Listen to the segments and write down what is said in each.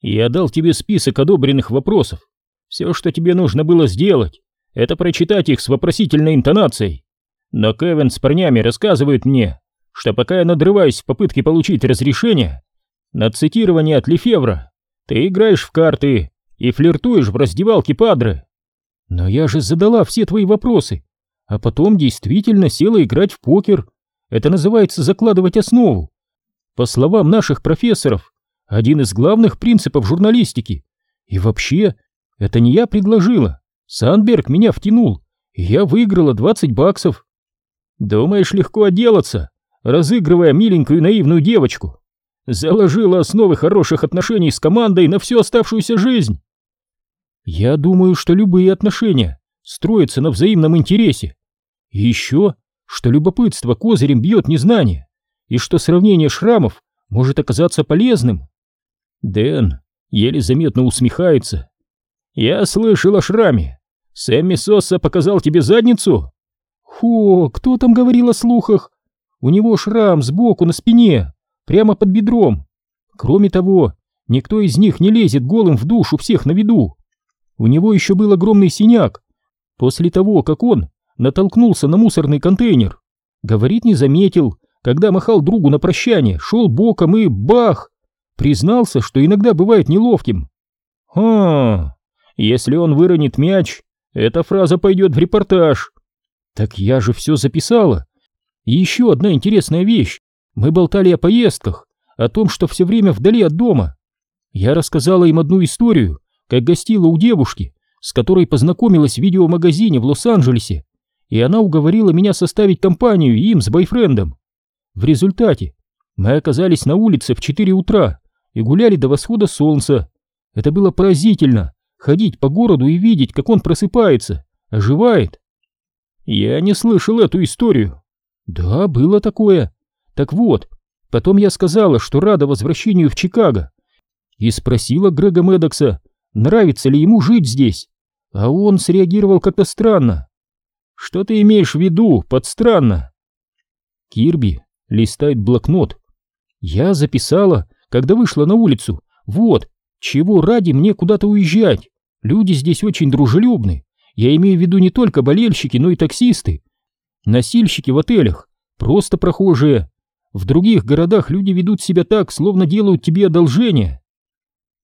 Я дал тебе список одобренных вопросов. Все, что тебе нужно было сделать, это прочитать их с вопросительной интонацией. Но Кевин с парнями рассказывает мне, что пока я надрываюсь в попытке получить разрешение на цитирование от Лефевра, ты играешь в карты и флиртуешь в раздевалке Падре. Но я же задала все твои вопросы, а потом действительно села играть в покер. Это называется закладывать основу. По словам наших профессоров, один из главных принципов журналистики. И вообще, это не я предложила. Сандберг меня втянул, и я выиграла 20 баксов. Думаешь, легко отделаться, разыгрывая миленькую наивную девочку? Заложила основы хороших отношений с командой на всю оставшуюся жизнь. Я думаю, что любые отношения строятся на взаимном интересе. И еще, что любопытство козырем бьет незнание, и что сравнение шрамов может оказаться полезным. Дэн еле заметно усмехается. «Я слышал о шраме. Сэмми Сосса показал тебе задницу?» «Хо, кто там говорил о слухах? У него шрам сбоку на спине, прямо под бедром. Кроме того, никто из них не лезет голым в душу всех на виду. У него еще был огромный синяк. После того, как он натолкнулся на мусорный контейнер. Говорит, не заметил, когда махал другу на прощание, шел боком и бах! Признался, что иногда бывает неловким. А, если он выронит мяч, эта фраза пойдет в репортаж. Так я же все записала. И еще одна интересная вещь. Мы болтали о поездках, о том, что все время вдали от дома. Я рассказала им одну историю, как гостила у девушки, с которой познакомилась в видеомагазине в Лос-Анджелесе, и она уговорила меня составить компанию им с бойфрендом. В результате мы оказались на улице в 4 утра и гуляли до восхода солнца. Это было поразительно, ходить по городу и видеть, как он просыпается, оживает. Я не слышал эту историю. Да, было такое. Так вот, потом я сказала, что рада возвращению в Чикаго, и спросила Грега Медокса, нравится ли ему жить здесь, а он среагировал как-то странно. Что ты имеешь в виду под странно? Кирби листает блокнот. Я записала, когда вышла на улицу. Вот, чего ради мне куда-то уезжать. Люди здесь очень дружелюбны. Я имею в виду не только болельщики, но и таксисты. Носильщики в отелях, просто прохожие. В других городах люди ведут себя так, словно делают тебе одолжение.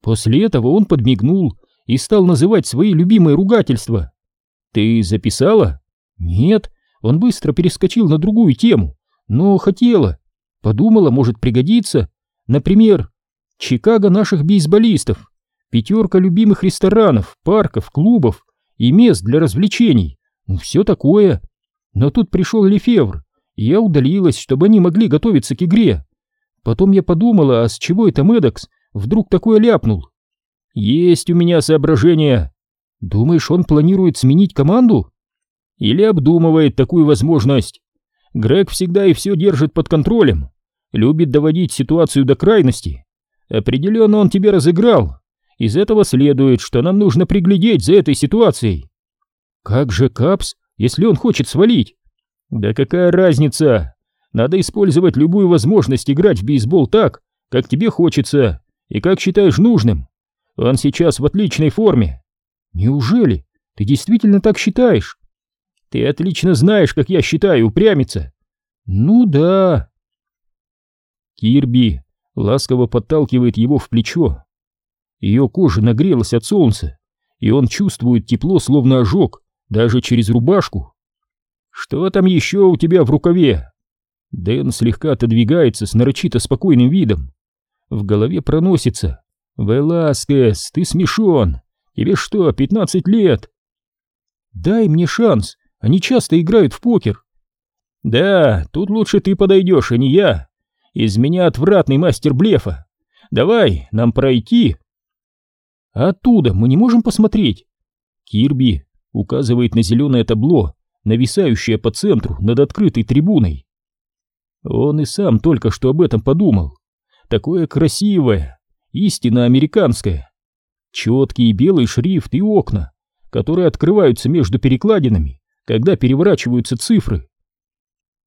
После этого он подмигнул и стал называть свои любимые ругательства. «Ты записала?» «Нет». Он быстро перескочил на другую тему, но хотела. Подумала, может пригодиться. Например, Чикаго наших бейсболистов, пятерка любимых ресторанов, парков, клубов и мест для развлечений. Ну, все такое. Но тут пришел Лефевр, и я удалилась, чтобы они могли готовиться к игре. Потом я подумала, а с чего это Медокс вдруг такое ляпнул? Есть у меня соображение. Думаешь, он планирует сменить команду? Или обдумывает такую возможность? Грег всегда и все держит под контролем, любит доводить ситуацию до крайности. Определенно он тебе разыграл. Из этого следует, что нам нужно приглядеть за этой ситуацией. Как же Капс, если он хочет свалить? Да какая разница? Надо использовать любую возможность играть в бейсбол так, как тебе хочется и как считаешь нужным. Он сейчас в отличной форме. Неужели? Ты действительно так считаешь? Ты отлично знаешь, как я считаю, упрямиться. Ну да. Кирби ласково подталкивает его в плечо. Ее кожа нагрелась от солнца, и он чувствует тепло, словно ожог, даже через рубашку. Что там еще у тебя в рукаве? Дэн слегка отодвигается с нарочито спокойным видом. В голове проносится. «Веласкес, ты смешон! Тебе что, пятнадцать лет?» «Дай мне шанс, они часто играют в покер». «Да, тут лучше ты подойдешь, а не я. Из меня отвратный мастер блефа. Давай, нам пройти». «Оттуда мы не можем посмотреть». Кирби указывает на зеленое табло, нависающее по центру над открытой трибуной. Он и сам только что об этом подумал. Такое красивое, истинно американская. Четкий белый шрифт и окна, которые открываются между перекладинами, когда переворачиваются цифры.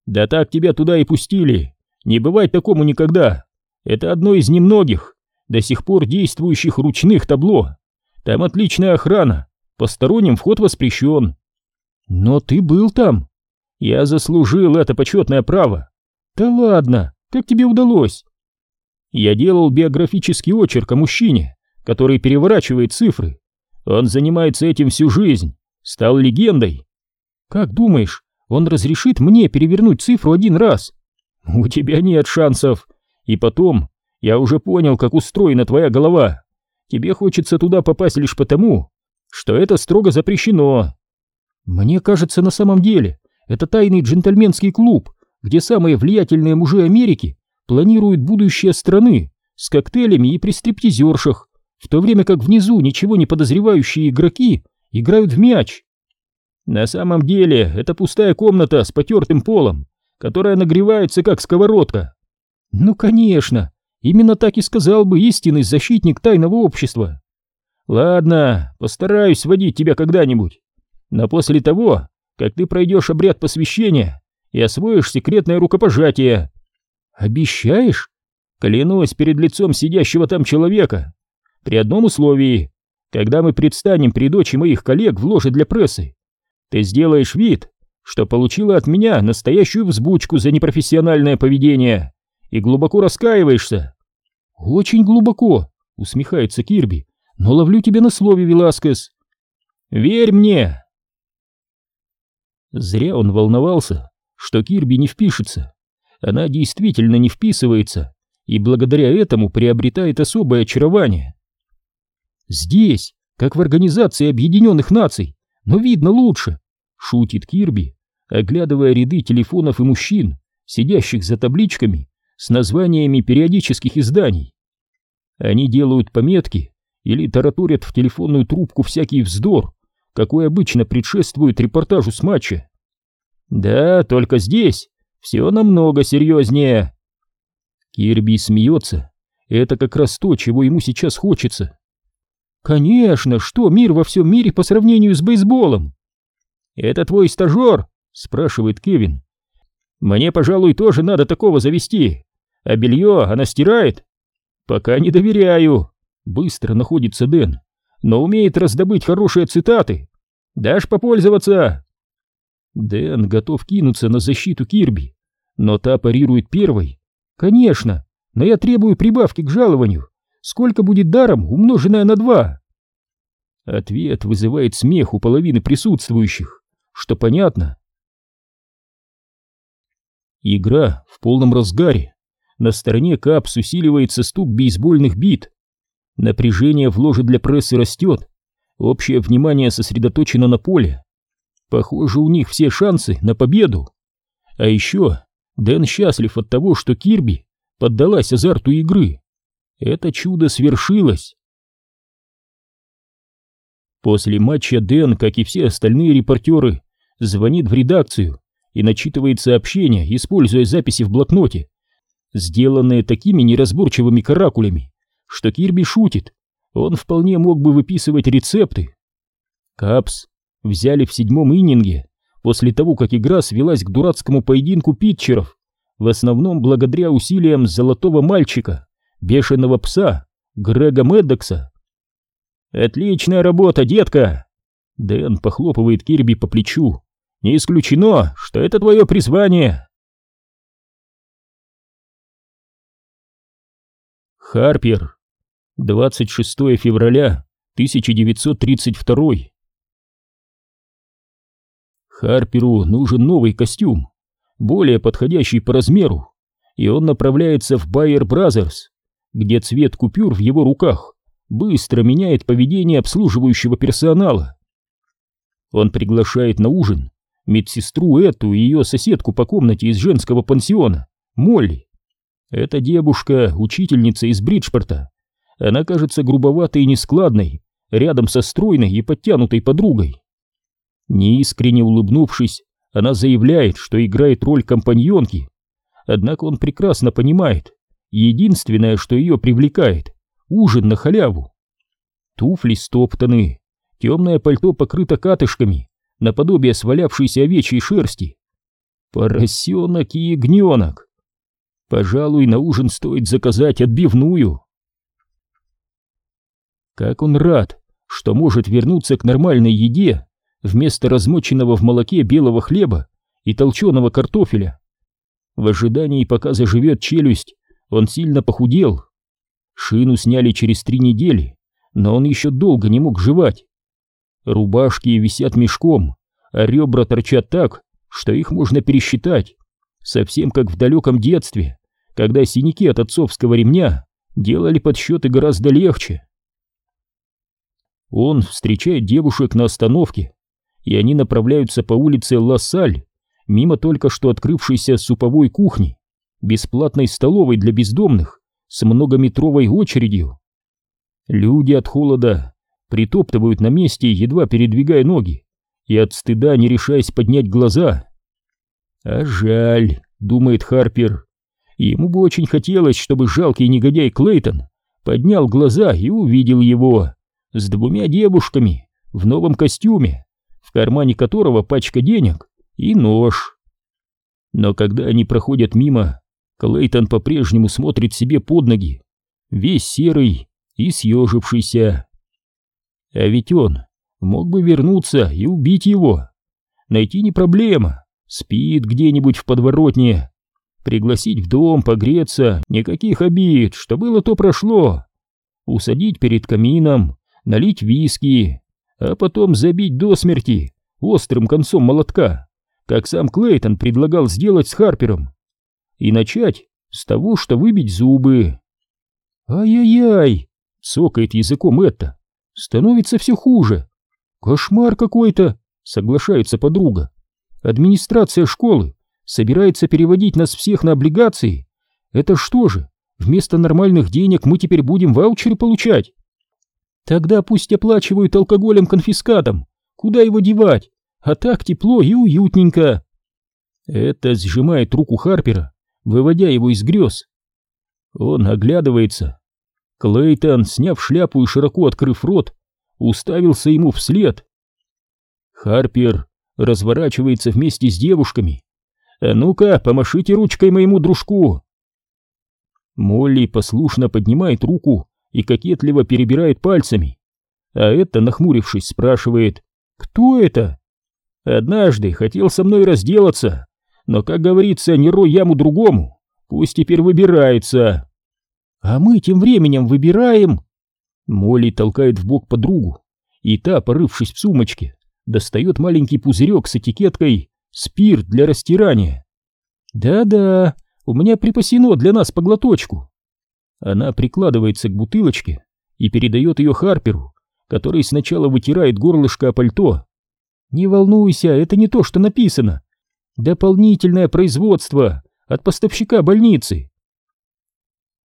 Да так тебя туда и пустили. Не бывает такому никогда. Это одно из немногих. до сих пор действующих ручных табло. Там отличная охрана, посторонним вход воспрещен. Но ты был там. Я заслужил это почетное право. Да ладно, как тебе удалось? Я делал биографический очерк о мужчине, который переворачивает цифры. Он занимается этим всю жизнь, стал легендой. Как думаешь, он разрешит мне перевернуть цифру один раз? У тебя нет шансов. И потом, я уже понял, как устроена твоя голова. Тебе хочется туда попасть лишь потому, что это строго запрещено. Мне кажется, на самом деле, это тайный джентльменский клуб, где самые влиятельные мужи Америки планируют будущее страны с коктейлями и при стриптизершах, в то время как внизу ничего не подозревающие игроки играют в мяч. На самом деле, это пустая комната с потертым полом, которая нагревается как сковородка. Ну, конечно, именно так и сказал бы истинный защитник тайного общества. Ладно, постараюсь водить тебя когда-нибудь. Но после того, как ты пройдешь обряд посвящения и освоишь секретное рукопожатие. Обещаешь? Клянусь перед лицом сидящего там человека. При одном условии. Когда мы предстанем при дочи моих коллег в ложе для прессы, ты сделаешь вид, что получила от меня настоящую взбучку за непрофессиональное поведение и глубоко раскаиваешься. Очень глубоко, усмехается Кирби, но ловлю тебя на слове, Веласкес. Верь мне, Зря он волновался, что Кирби не впишется. Она действительно не вписывается, и благодаря этому приобретает особое очарование. «Здесь, как в Организации Объединенных Наций, но видно лучше», — шутит Кирби, оглядывая ряды телефонов и мужчин, сидящих за табличками с названиями периодических изданий. Они делают пометки или тараторят в телефонную трубку всякий вздор, какой обычно предшествует репортажу с матча. Да, только здесь все намного серьезнее. Кирби смеется. Это как раз то, чего ему сейчас хочется. Конечно, что мир во всем мире по сравнению с бейсболом? Это твой стажер? Спрашивает Кевин. Мне, пожалуй, тоже надо такого завести. А белье она стирает? Пока не доверяю. Быстро находится Дэн но умеет раздобыть хорошие цитаты. Дашь попользоваться?» Дэн готов кинуться на защиту Кирби, но та парирует первой. «Конечно, но я требую прибавки к жалованию. Сколько будет даром, умноженное на два?» Ответ вызывает смех у половины присутствующих, что понятно. Игра в полном разгаре. На стороне Капс усиливается стук бейсбольных бит. Напряжение в ложе для прессы растет, общее внимание сосредоточено на поле. Похоже, у них все шансы на победу. А еще Дэн счастлив от того, что Кирби поддалась азарту игры. Это чудо свершилось. После матча Дэн, как и все остальные репортеры, звонит в редакцию и начитывает сообщения, используя записи в блокноте, сделанные такими неразборчивыми каракулями, что Кирби шутит, он вполне мог бы выписывать рецепты. Капс взяли в седьмом иннинге, после того, как игра свелась к дурацкому поединку питчеров, в основном благодаря усилиям золотого мальчика, бешеного пса, Грега Меддокса. «Отличная работа, детка!» Дэн похлопывает Кирби по плечу. «Не исключено, что это твое призвание!» Харпер 26 февраля 1932 Харперу нужен новый костюм, более подходящий по размеру, и он направляется в Байер Бразерс, где цвет купюр в его руках быстро меняет поведение обслуживающего персонала. Он приглашает на ужин медсестру Эту и ее соседку по комнате из женского пансиона, Молли. Эта девушка, учительница из Бриджпорта, она кажется грубоватой и нескладной, рядом со стройной и подтянутой подругой. Неискренне улыбнувшись, она заявляет, что играет роль компаньонки. Однако он прекрасно понимает, единственное, что ее привлекает, ужин на халяву. Туфли стоптаны, темное пальто покрыто катышками, наподобие свалявшейся овечьей шерсти. Поросенок и ягненок. Пожалуй, на ужин стоит заказать отбивную. Как он рад, что может вернуться к нормальной еде вместо размоченного в молоке белого хлеба и толченого картофеля. В ожидании, пока заживет челюсть, он сильно похудел. Шину сняли через три недели, но он еще долго не мог жевать. Рубашки висят мешком, а ребра торчат так, что их можно пересчитать, совсем как в далеком детстве, когда синяки от отцовского ремня делали подсчеты гораздо легче. Он встречает девушек на остановке, и они направляются по улице Лассаль, мимо только что открывшейся суповой кухни, бесплатной столовой для бездомных с многометровой очередью. Люди от холода притоптывают на месте, едва передвигая ноги, и от стыда не решаясь поднять глаза. А жаль, думает Харпер, ему бы очень хотелось, чтобы жалкий негодяй Клейтон поднял глаза и увидел его с двумя девушками в новом костюме, в кармане которого пачка денег и нож. Но когда они проходят мимо, Клейтон по-прежнему смотрит себе под ноги, весь серый и съежившийся. А ведь он мог бы вернуться и убить его. Найти не проблема, спит где-нибудь в подворотне. Пригласить в дом, погреться, никаких обид, что было, то прошло. Усадить перед камином, налить виски, а потом забить до смерти острым концом молотка, как сам Клейтон предлагал сделать с Харпером. И начать с того, что выбить зубы. «Ай-яй-яй!» — цокает языком это. «Становится все хуже. Кошмар какой-то!» — соглашается подруга. «Администрация школы собирается переводить нас всех на облигации. Это что же, вместо нормальных денег мы теперь будем ваучеры получать?» Тогда пусть оплачивают алкоголем конфискатом. Куда его девать? А так тепло и уютненько. Это сжимает руку Харпера, выводя его из грез. Он оглядывается. Клейтон, сняв шляпу и широко открыв рот, уставился ему вслед. Харпер разворачивается вместе с девушками. «А ну-ка, помашите ручкой моему дружку!» Молли послушно поднимает руку и кокетливо перебирает пальцами. А это, нахмурившись, спрашивает «Кто это?» «Однажды хотел со мной разделаться, но, как говорится, не рой яму другому, пусть теперь выбирается». «А мы тем временем выбираем...» Молли толкает в бок подругу, и та, порывшись в сумочке, достает маленький пузырек с этикеткой «Спирт для растирания». «Да-да, у меня припасено для нас по глоточку». Она прикладывается к бутылочке и передает ее Харперу, который сначала вытирает горлышко о пальто. «Не волнуйся, это не то, что написано. Дополнительное производство от поставщика больницы».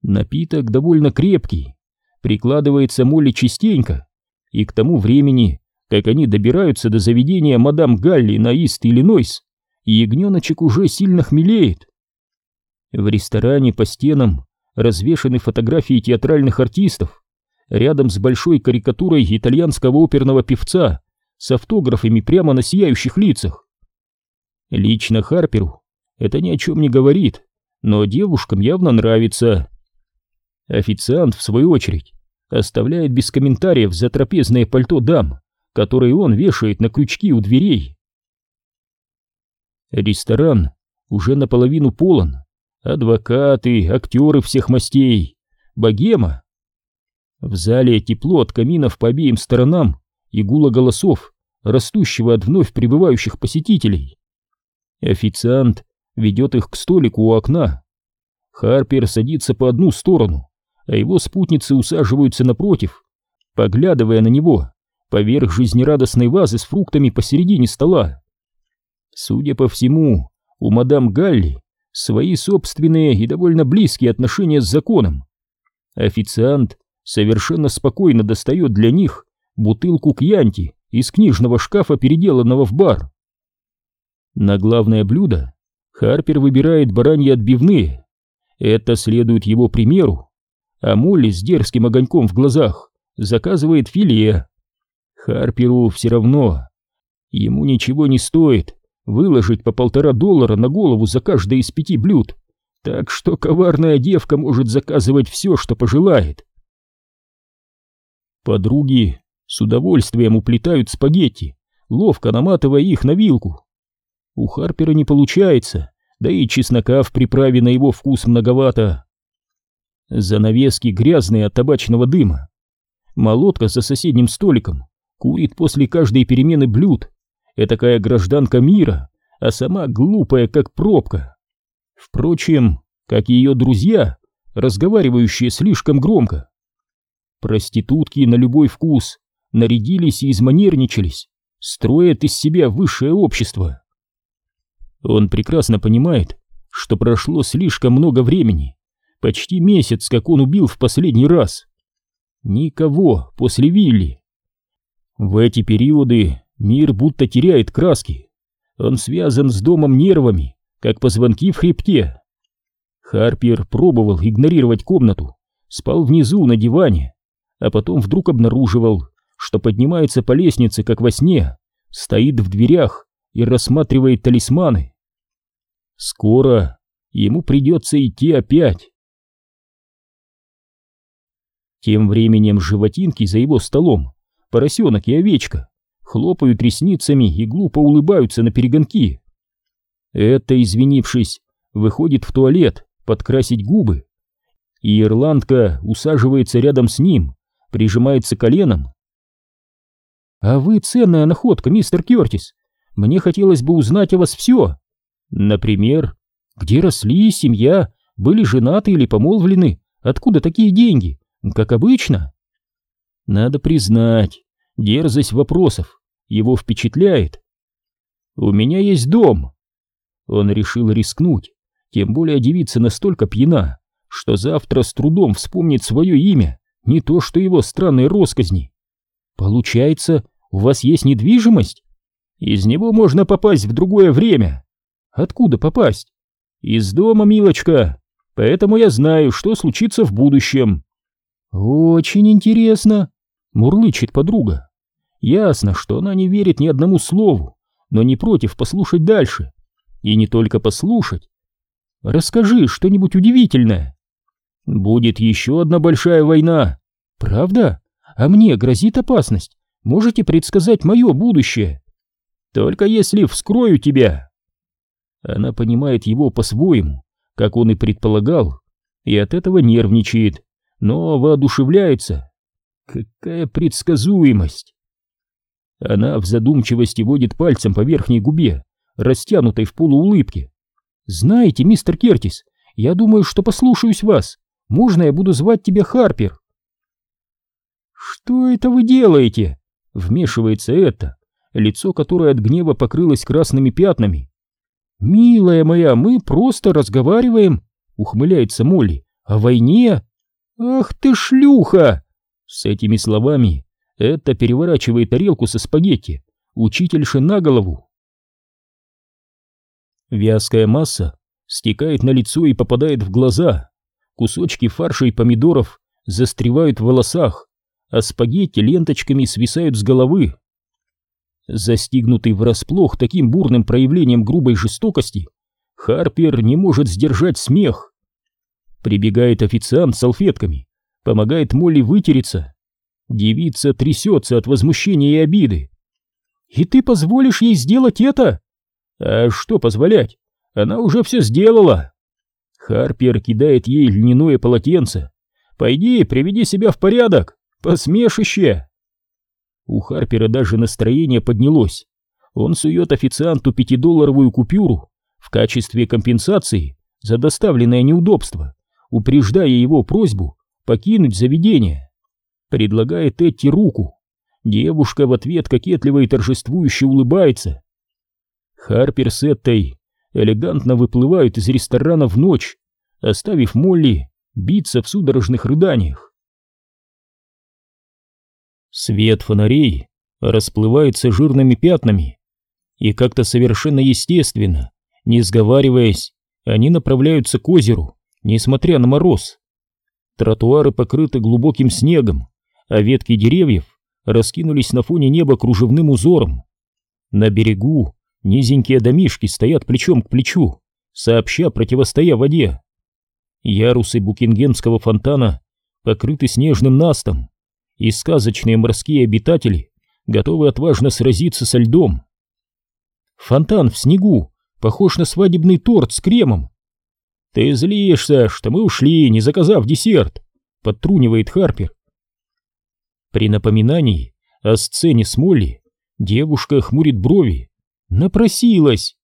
Напиток довольно крепкий, прикладывается Молли частенько, и к тому времени, как они добираются до заведения мадам Галли на Ист-Иллинойс, ягненочек уже сильно хмелеет. В ресторане по стенам развешаны фотографии театральных артистов, рядом с большой карикатурой итальянского оперного певца с автографами прямо на сияющих лицах. Лично Харперу это ни о чем не говорит, но девушкам явно нравится. Официант, в свою очередь, оставляет без комментариев за трапезное пальто дам, которые он вешает на крючки у дверей. Ресторан уже наполовину полон, Адвокаты, актеры всех мастей, богема. В зале тепло от каминов по обеим сторонам и гула голосов, растущего от вновь прибывающих посетителей. Официант ведет их к столику у окна. Харпер садится по одну сторону, а его спутницы усаживаются напротив, поглядывая на него поверх жизнерадостной вазы с фруктами посередине стола. Судя по всему, у мадам Галли свои собственные и довольно близкие отношения с законом. Официант совершенно спокойно достает для них бутылку кьянти из книжного шкафа, переделанного в бар. На главное блюдо Харпер выбирает бараньи отбивные. Это следует его примеру. А Молли с дерзким огоньком в глазах заказывает филе. Харперу все равно. Ему ничего не стоит выложить по полтора доллара на голову за каждое из пяти блюд, так что коварная девка может заказывать все, что пожелает. Подруги с удовольствием уплетают спагетти, ловко наматывая их на вилку. У Харпера не получается, да и чеснока в приправе на его вкус многовато. Занавески грязные от табачного дыма. Молотка за соседним столиком курит после каждой перемены блюд. Этакая гражданка мира, а сама глупая, как пробка. Впрочем, как и ее друзья, разговаривающие слишком громко. Проститутки на любой вкус нарядились и изманерничались, строят из себя высшее общество. Он прекрасно понимает, что прошло слишком много времени, почти месяц, как он убил в последний раз. Никого после Вилли. В эти периоды мир будто теряет краски. Он связан с домом нервами, как позвонки в хребте. Харпер пробовал игнорировать комнату, спал внизу на диване, а потом вдруг обнаруживал, что поднимается по лестнице, как во сне, стоит в дверях и рассматривает талисманы. Скоро ему придется идти опять. Тем временем животинки за его столом, поросенок и овечка, хлопают ресницами и глупо улыбаются на перегонки. Это, извинившись, выходит в туалет подкрасить губы, и ирландка усаживается рядом с ним, прижимается коленом. «А вы ценная находка, мистер Кертис. Мне хотелось бы узнать о вас все. Например, где росли, семья, были женаты или помолвлены, откуда такие деньги, как обычно?» Надо признать, дерзость вопросов его впечатляет. «У меня есть дом». Он решил рискнуть, тем более девица настолько пьяна, что завтра с трудом вспомнит свое имя, не то что его странные росказни. Получается, у вас есть недвижимость? Из него можно попасть в другое время. Откуда попасть? Из дома, милочка. Поэтому я знаю, что случится в будущем. Очень интересно, мурлычет подруга. Ясно, что она не верит ни одному слову, но не против послушать дальше. И не только послушать, Расскажи что-нибудь удивительное. Будет еще одна большая война. Правда? А мне грозит опасность. Можете предсказать мое будущее? Только если вскрою тебя. Она понимает его по-своему, как он и предполагал, и от этого нервничает, но воодушевляется. Какая предсказуемость! Она в задумчивости водит пальцем по верхней губе, растянутой в полуулыбке. «Знаете, мистер Кертис, я думаю, что послушаюсь вас. Можно я буду звать тебя Харпер?» «Что это вы делаете?» — вмешивается это, лицо которое от гнева покрылось красными пятнами. «Милая моя, мы просто разговариваем», — ухмыляется Молли. «О войне?» «Ах ты шлюха!» С этими словами это переворачивает тарелку со спагетти, учительши на голову. Вязкая масса стекает на лицо и попадает в глаза. Кусочки фарша и помидоров застревают в волосах, а спагетти ленточками свисают с головы. Застигнутый врасплох таким бурным проявлением грубой жестокости, Харпер не может сдержать смех. Прибегает официант с салфетками, помогает Молли вытереться. Девица трясется от возмущения и обиды. «И ты позволишь ей сделать это?» А что позволять? Она уже все сделала. Харпер кидает ей льняное полотенце. Пойди, приведи себя в порядок. Посмешище. У Харпера даже настроение поднялось. Он сует официанту пятидолларовую купюру в качестве компенсации за доставленное неудобство, упреждая его просьбу покинуть заведение. Предлагает Этти руку. Девушка в ответ кокетливо и торжествующе улыбается. Харпер с Эттой элегантно выплывают из ресторана в ночь, оставив Молли биться в судорожных рыданиях. Свет фонарей расплывается жирными пятнами, и как-то совершенно естественно, не сговариваясь, они направляются к озеру, несмотря на мороз. Тротуары покрыты глубоким снегом, а ветки деревьев раскинулись на фоне неба кружевным узором. На берегу Низенькие домишки стоят плечом к плечу, сообща противостоя воде. Ярусы Букингемского фонтана покрыты снежным настом, и сказочные морские обитатели готовы отважно сразиться со льдом. Фонтан в снегу похож на свадебный торт с кремом. «Ты злишься, что мы ушли, не заказав десерт», — подтрунивает Харпер. При напоминании о сцене с Молли девушка хмурит брови. «Напросилась!»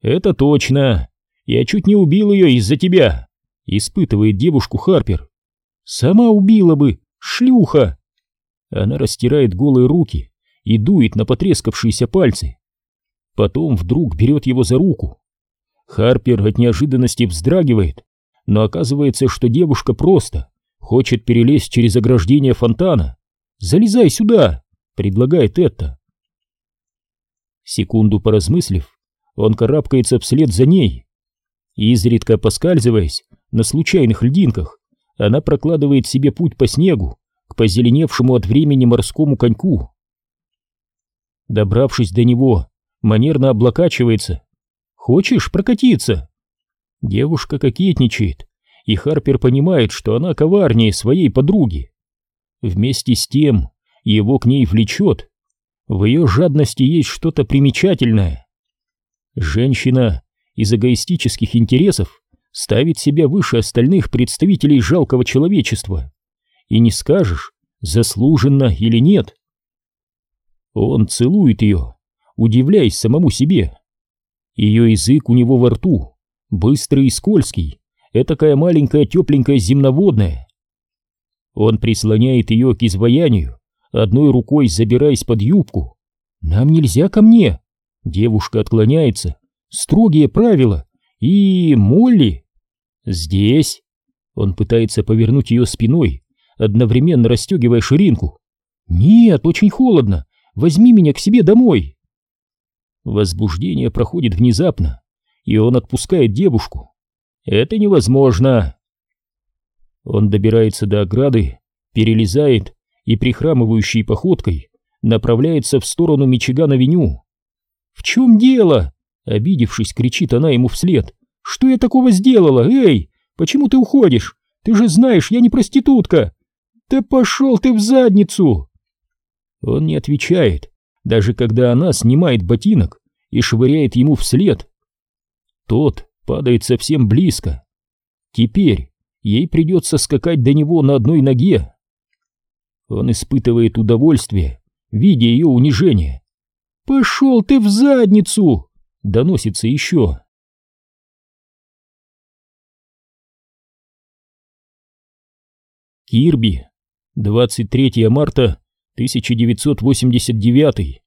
«Это точно! Я чуть не убил ее из-за тебя!» — испытывает девушку Харпер. «Сама убила бы, шлюха!» Она растирает голые руки и дует на потрескавшиеся пальцы. Потом вдруг берет его за руку. Харпер от неожиданности вздрагивает, но оказывается, что девушка просто хочет перелезть через ограждение фонтана. «Залезай сюда!» — предлагает это. Секунду поразмыслив, он карабкается вслед за ней. Изредка поскальзываясь на случайных льдинках, она прокладывает себе путь по снегу к позеленевшему от времени морскому коньку. Добравшись до него, манерно облокачивается. «Хочешь прокатиться?» Девушка кокетничает, и Харпер понимает, что она коварнее своей подруги. Вместе с тем его к ней влечет. В ее жадности есть что-то примечательное. Женщина из эгоистических интересов ставит себя выше остальных представителей жалкого человечества. И не скажешь, заслуженно или нет. Он целует ее, удивляясь самому себе. Ее язык у него во рту, быстрый и скользкий, этакая маленькая тепленькая земноводная. Он прислоняет ее к изваянию, одной рукой забираясь под юбку. «Нам нельзя ко мне!» Девушка отклоняется. «Строгие правила!» «И... Молли!» «Здесь!» Он пытается повернуть ее спиной, одновременно расстегивая ширинку. «Нет, очень холодно! Возьми меня к себе домой!» Возбуждение проходит внезапно, и он отпускает девушку. «Это невозможно!» Он добирается до ограды, перелезает и прихрамывающей походкой направляется в сторону Мичиган-авеню. «В чем дело?» — обидевшись, кричит она ему вслед. «Что я такого сделала? Эй, почему ты уходишь? Ты же знаешь, я не проститутка!» «Да пошел ты в задницу!» Он не отвечает, даже когда она снимает ботинок и швыряет ему вслед. Тот падает совсем близко. Теперь ей придется скакать до него на одной ноге. Он испытывает удовольствие, видя ее унижение. «Пошел ты в задницу!» — доносится еще. Кирби, 23 марта 1989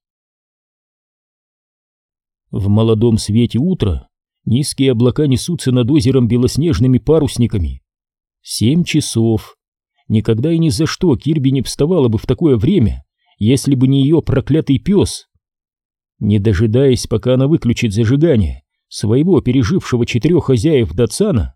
В молодом свете утра низкие облака несутся над озером белоснежными парусниками. Семь часов. Никогда и ни за что Кирби не вставала бы в такое время, если бы не ее проклятый пес. Не дожидаясь, пока она выключит зажигание своего пережившего четырех хозяев Датсана,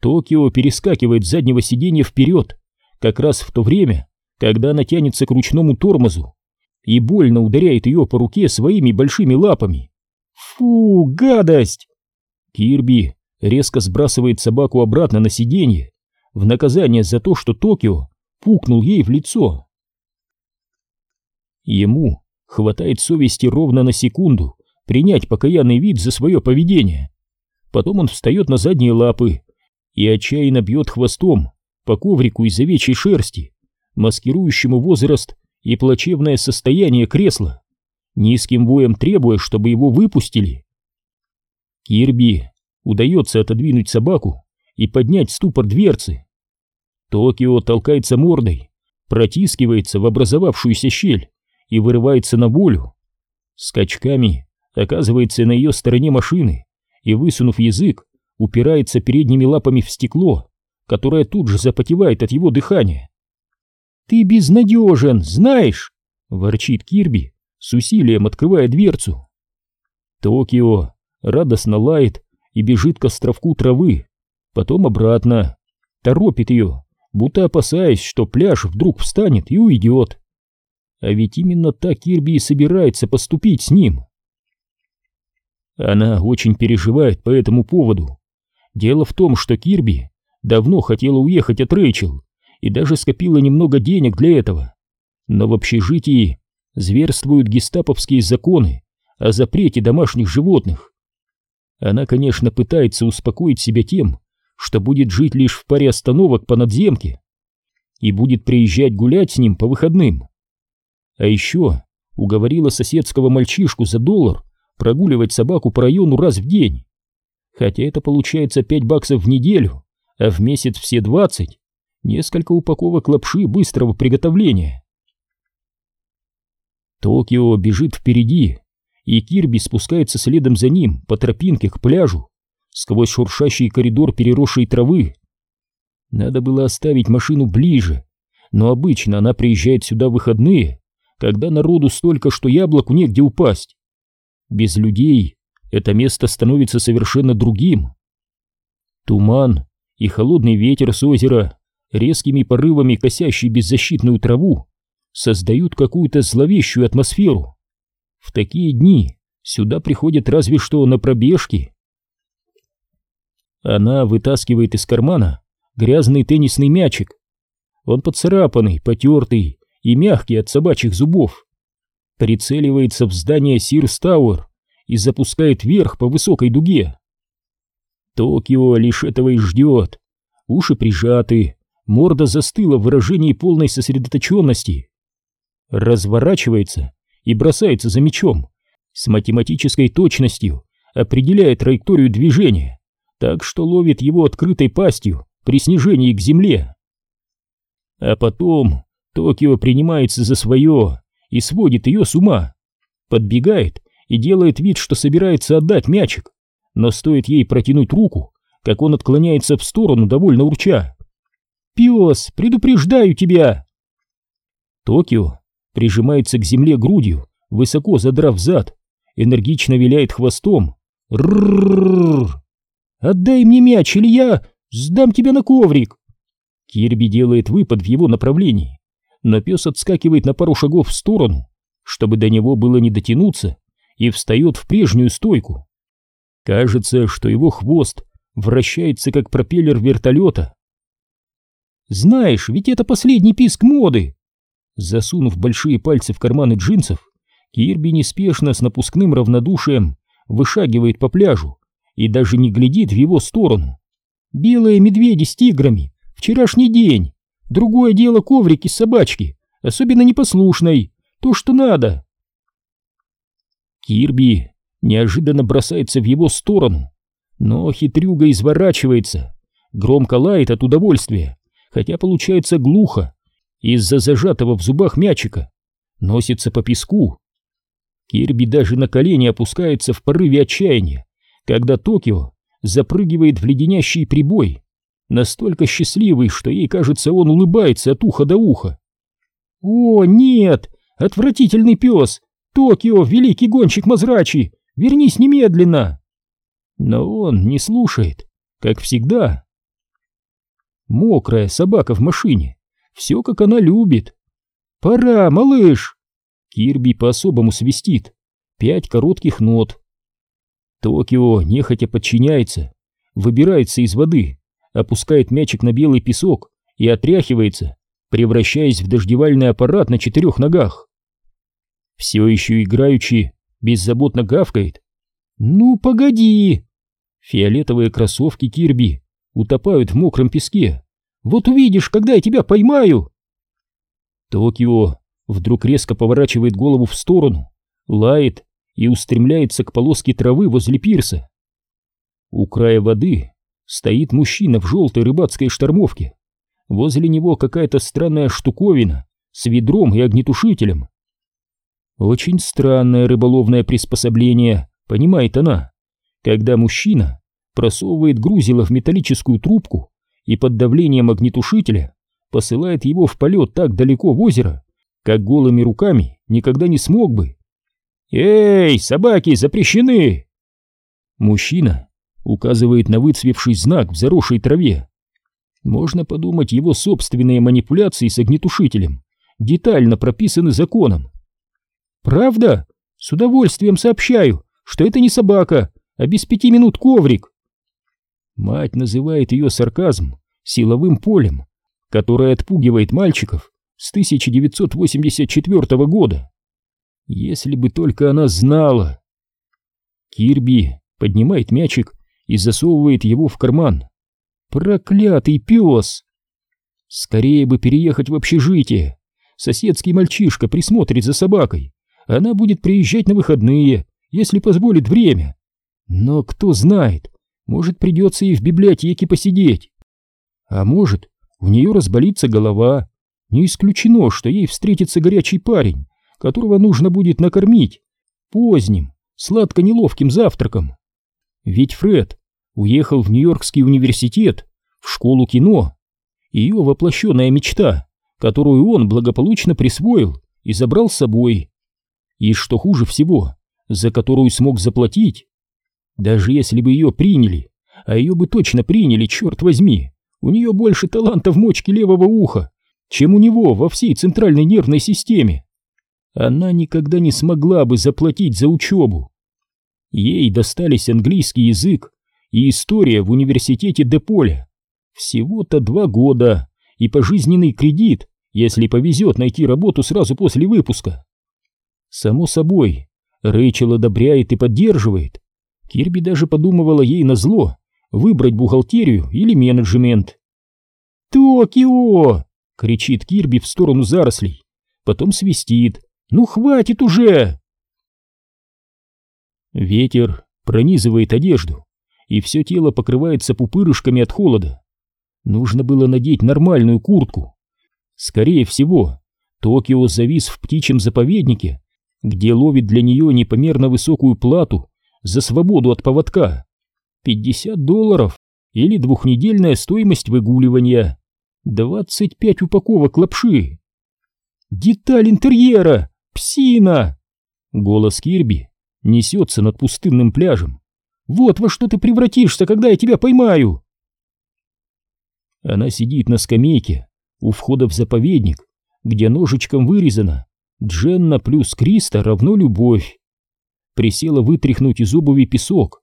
Токио перескакивает с заднего сиденья вперед, как раз в то время, когда она тянется к ручному тормозу и больно ударяет ее по руке своими большими лапами. Фу, гадость! Кирби резко сбрасывает собаку обратно на сиденье в наказание за то, что Токио пукнул ей в лицо. Ему хватает совести ровно на секунду принять покаянный вид за свое поведение. Потом он встает на задние лапы и отчаянно бьет хвостом по коврику из овечьей шерсти, маскирующему возраст и плачевное состояние кресла, низким воем требуя, чтобы его выпустили. Кирби удается отодвинуть собаку и поднять ступор дверцы. Токио толкается мордой, протискивается в образовавшуюся щель и вырывается на волю. Скачками оказывается на ее стороне машины и, высунув язык, упирается передними лапами в стекло, которое тут же запотевает от его дыхания. «Ты безнадежен, знаешь!» — ворчит Кирби, с усилием открывая дверцу. Токио радостно лает и бежит к островку травы, потом обратно, торопит ее, будто опасаясь, что пляж вдруг встанет и уйдет. А ведь именно так Кирби и собирается поступить с ним. Она очень переживает по этому поводу. Дело в том, что Кирби давно хотела уехать от Рэйчел и даже скопила немного денег для этого. Но в общежитии зверствуют гестаповские законы о запрете домашних животных. Она, конечно, пытается успокоить себя тем, что будет жить лишь в паре остановок по надземке и будет приезжать гулять с ним по выходным. А еще уговорила соседского мальчишку за доллар прогуливать собаку по району раз в день. Хотя это получается 5 баксов в неделю, а в месяц все 20. Несколько упаковок лапши быстрого приготовления. Токио бежит впереди, и Кирби спускается следом за ним по тропинке к пляжу, сквозь шуршащий коридор переросшей травы. Надо было оставить машину ближе, но обычно она приезжает сюда в выходные, когда народу столько, что яблоку негде упасть. Без людей это место становится совершенно другим. Туман и холодный ветер с озера, резкими порывами косящий беззащитную траву, создают какую-то зловещую атмосферу. В такие дни сюда приходят разве что на пробежки. Она вытаскивает из кармана грязный теннисный мячик. Он поцарапанный, потертый и мягкий от собачьих зубов. Прицеливается в здание Сирс Тауэр и запускает вверх по высокой дуге. Токио лишь этого и ждет. Уши прижаты, морда застыла в выражении полной сосредоточенности разворачивается и бросается за мечом, с математической точностью определяя траекторию движения, так что ловит его открытой пастью при снижении к земле. А потом Токио принимается за свое и сводит ее с ума, подбегает и делает вид, что собирается отдать мячик, но стоит ей протянуть руку, как он отклоняется в сторону, довольно урча. «Пес, предупреждаю тебя!» Токио прижимается к земле грудью, высоко задрав зад, энергично виляет хвостом. Ррррррр! Отдай мне мяч, или я сдам тебя на коврик. Кирби делает выпад в его направлении, но пес отскакивает на пару шагов в сторону, чтобы до него было не дотянуться, и встает в прежнюю стойку. Кажется, что его хвост вращается, как пропеллер вертолета. Знаешь, ведь это последний писк моды. Засунув большие пальцы в карманы джинсов, Кирби неспешно с напускным равнодушием вышагивает по пляжу и даже не глядит в его сторону. Белые медведи с тиграми, вчерашний день. Другое дело коврики с собачки, особенно непослушной, то, что надо. Кирби неожиданно бросается в его сторону, но хитрюга изворачивается, громко лает от удовольствия, хотя получается глухо, из-за зажатого в зубах мячика, носится по песку. Кирби даже на колени опускается в порыве отчаяния, когда Токио запрыгивает в леденящий прибой, настолько счастливый, что ей кажется, он улыбается от уха до уха. «О, нет! Отвратительный пес! Токио, великий гонщик Мазрачи! Вернись немедленно!» Но он не слушает, как всегда. Мокрая собака в машине все, как она любит. Пора, малыш! Кирби по-особому свистит. Пять коротких нот. Токио нехотя подчиняется, выбирается из воды, опускает мячик на белый песок и отряхивается, превращаясь в дождевальный аппарат на четырех ногах. Все еще играючи, беззаботно гавкает. «Ну, погоди!» Фиолетовые кроссовки Кирби утопают в мокром песке. Вот увидишь, когда я тебя поймаю!» Токио вдруг резко поворачивает голову в сторону, лает и устремляется к полоске травы возле пирса. У края воды стоит мужчина в желтой рыбацкой штормовке. Возле него какая-то странная штуковина с ведром и огнетушителем. Очень странное рыболовное приспособление, понимает она, когда мужчина просовывает грузило в металлическую трубку и под давлением огнетушителя посылает его в полет так далеко в озеро, как голыми руками никогда не смог бы. «Эй, собаки запрещены!» Мужчина указывает на выцвевший знак в заросшей траве. Можно подумать, его собственные манипуляции с огнетушителем детально прописаны законом. «Правда? С удовольствием сообщаю, что это не собака, а без пяти минут коврик!» Мать называет ее сарказм силовым полем, которое отпугивает мальчиков с 1984 года. Если бы только она знала. Кирби поднимает мячик и засовывает его в карман. Проклятый пес! Скорее бы переехать в общежитие. Соседский мальчишка присмотрит за собакой. Она будет приезжать на выходные, если позволит время. Но кто знает, может придется ей в библиотеке посидеть. А может, у нее разболится голова. Не исключено, что ей встретится горячий парень, которого нужно будет накормить поздним, сладко-неловким завтраком. Ведь Фред уехал в Нью-Йоркский университет, в школу кино. Ее воплощенная мечта, которую он благополучно присвоил и забрал с собой. И что хуже всего, за которую смог заплатить. Даже если бы ее приняли, а ее бы точно приняли, черт возьми, у нее больше таланта в мочке левого уха, чем у него во всей центральной нервной системе. Она никогда не смогла бы заплатить за учебу. Ей достались английский язык и история в университете Деполя. Всего-то два года и пожизненный кредит, если повезет найти работу сразу после выпуска. Само собой, Рэйчел одобряет и поддерживает. Кирби даже подумывала ей назло выбрать бухгалтерию или менеджмент. «Токио!» — кричит Кирби в сторону зарослей, потом свистит. «Ну хватит уже!» Ветер пронизывает одежду, и все тело покрывается пупырышками от холода. Нужно было надеть нормальную куртку. Скорее всего, Токио завис в птичьем заповеднике, где ловит для нее непомерно высокую плату за свободу от поводка. 50 долларов или двухнедельная стоимость выгуливания. 25 упаковок лапши. Деталь интерьера! Псина! Голос Кирби несется над пустынным пляжем. Вот во что ты превратишься, когда я тебя поймаю! Она сидит на скамейке у входа в заповедник, где ножичком вырезано «Дженна плюс Криста равно любовь». Присела вытряхнуть из обуви песок.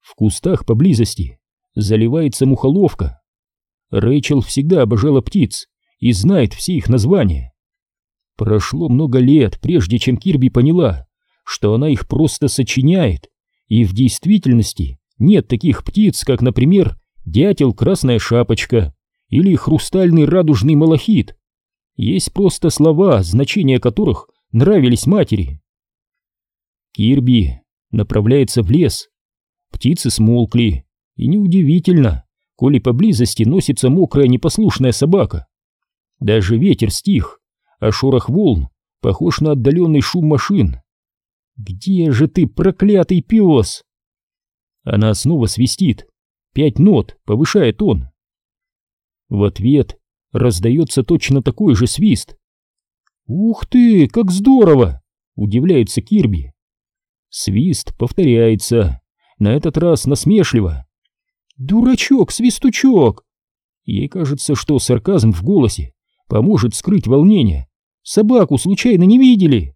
В кустах поблизости заливается мухоловка. Рэйчел всегда обожала птиц и знает все их названия. Прошло много лет, прежде чем Кирби поняла, что она их просто сочиняет, и в действительности нет таких птиц, как, например, дятел красная шапочка или хрустальный радужный малахит. Есть просто слова, значения которых нравились матери. Кирби направляется в лес. Птицы смолкли, и неудивительно, коли поблизости носится мокрая непослушная собака. Даже ветер стих, а шорох волн похож на отдаленный шум машин. «Где же ты, проклятый пес?» Она снова свистит, Пять нот, повышает он. В ответ раздается точно такой же свист. «Ух ты, как здорово!» — удивляется Кирби. Свист повторяется, на этот раз насмешливо. «Дурачок, свистучок!» Ей кажется, что сарказм в голосе поможет скрыть волнение. «Собаку случайно не видели?»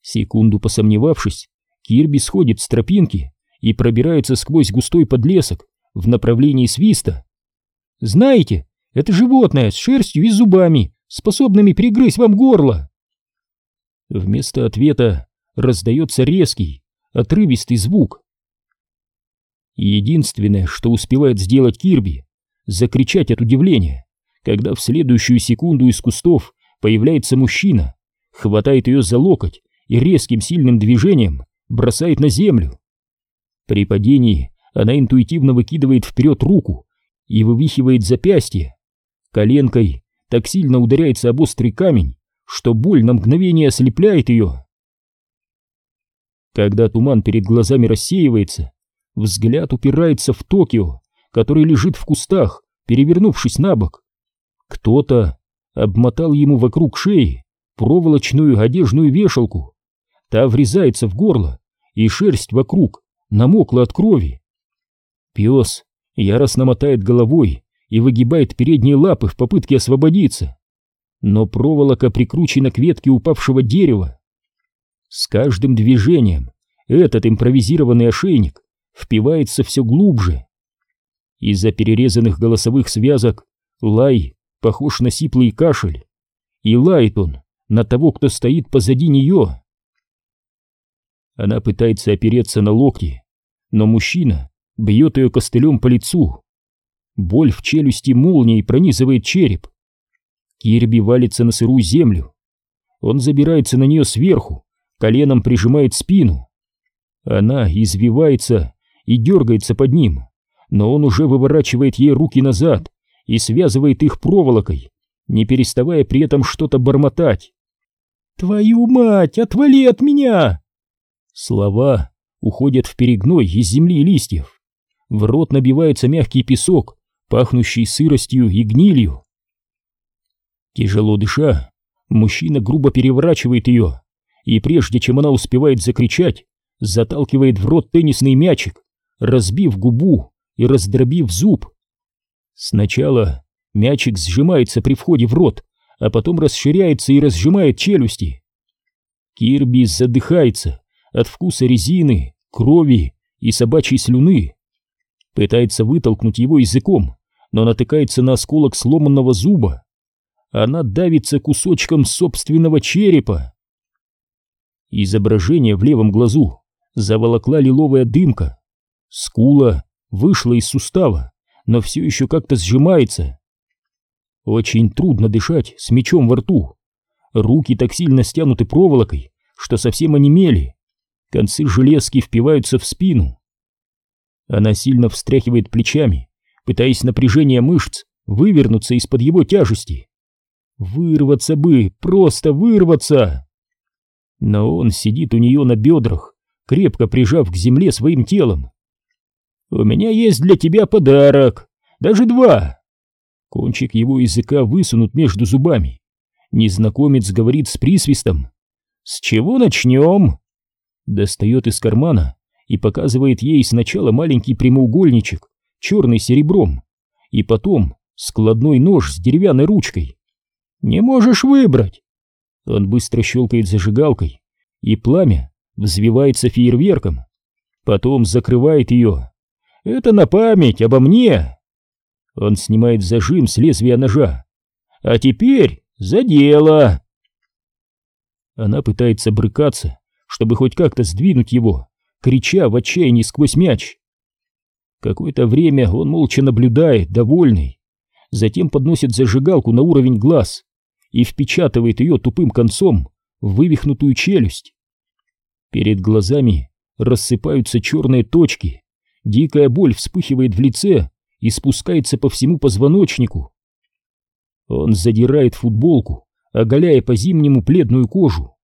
Секунду посомневавшись, Кирби сходит с тропинки и пробирается сквозь густой подлесок в направлении свиста. Знаете, это животное с шерстью и зубами, способными перегрызть вам горло. Вместо ответа раздается резкий, отрывистый звук. Единственное, что успевает сделать Кирби, закричать от удивления, когда в следующую секунду из кустов появляется мужчина, хватает ее за локоть и резким сильным движением бросает на землю. При падении она интуитивно выкидывает вперед руку и вывихивает запястье. Коленкой так сильно ударяется об острый камень, что боль на мгновение ослепляет ее. Когда туман перед глазами рассеивается, взгляд упирается в Токио, который лежит в кустах, перевернувшись на бок. Кто-то обмотал ему вокруг шеи проволочную одежную вешалку. Та врезается в горло, и шерсть вокруг намокла от крови. Пес яростно мотает головой и выгибает передние лапы в попытке освободиться. Но проволока прикручена к ветке упавшего дерева. С каждым движением этот импровизированный ошейник впивается все глубже. Из-за перерезанных голосовых связок лай похож на сиплый кашель. и лает он на того, кто стоит позади нее. Она пытается опереться на локти, но мужчина бьет ее костылем по лицу. Боль в челюсти молнией пронизывает череп. Кирби валится на сырую землю. Он забирается на нее сверху, коленом прижимает спину. Она извивается и дергается под ним, но он уже выворачивает ей руки назад и связывает их проволокой, не переставая при этом что-то бормотать. «Твою мать, отвали от меня!» Слова уходят в перегной из земли и листьев. В рот набивается мягкий песок, пахнущий сыростью и гнилью. Тяжело дыша, мужчина грубо переворачивает ее, и прежде чем она успевает закричать, заталкивает в рот теннисный мячик, разбив губу и раздробив зуб. Сначала мячик сжимается при входе в рот, а потом расширяется и разжимает челюсти. Кирби задыхается от вкуса резины, крови и собачьей слюны. Пытается вытолкнуть его языком, но натыкается на осколок сломанного зуба. Она давится кусочком собственного черепа. Изображение в левом глазу заволокла лиловая дымка. Скула вышла из сустава, но все еще как-то сжимается. Очень трудно дышать с мечом во рту. Руки так сильно стянуты проволокой, что совсем онемели. Концы железки впиваются в спину. Она сильно встряхивает плечами, пытаясь напряжение мышц вывернуться из-под его тяжести. Вырваться бы, просто вырваться! Но он сидит у нее на бедрах, крепко прижав к земле своим телом. «У меня есть для тебя подарок, даже два!» Кончик его языка высунут между зубами. Незнакомец говорит с присвистом. «С чего начнем?» Достает из кармана и показывает ей сначала маленький прямоугольничек, черный серебром, и потом складной нож с деревянной ручкой. «Не можешь выбрать!» Он быстро щелкает зажигалкой, и пламя взвивается фейерверком. Потом закрывает ее. «Это на память обо мне!» Он снимает зажим с лезвия ножа. «А теперь за дело!» Она пытается брыкаться, чтобы хоть как-то сдвинуть его, крича в отчаянии сквозь мяч. Какое-то время он молча наблюдает, довольный, затем подносит зажигалку на уровень глаз и впечатывает ее тупым концом в вывихнутую челюсть. Перед глазами рассыпаются черные точки, дикая боль вспыхивает в лице и спускается по всему позвоночнику. Он задирает футболку, оголяя по-зимнему бледную кожу.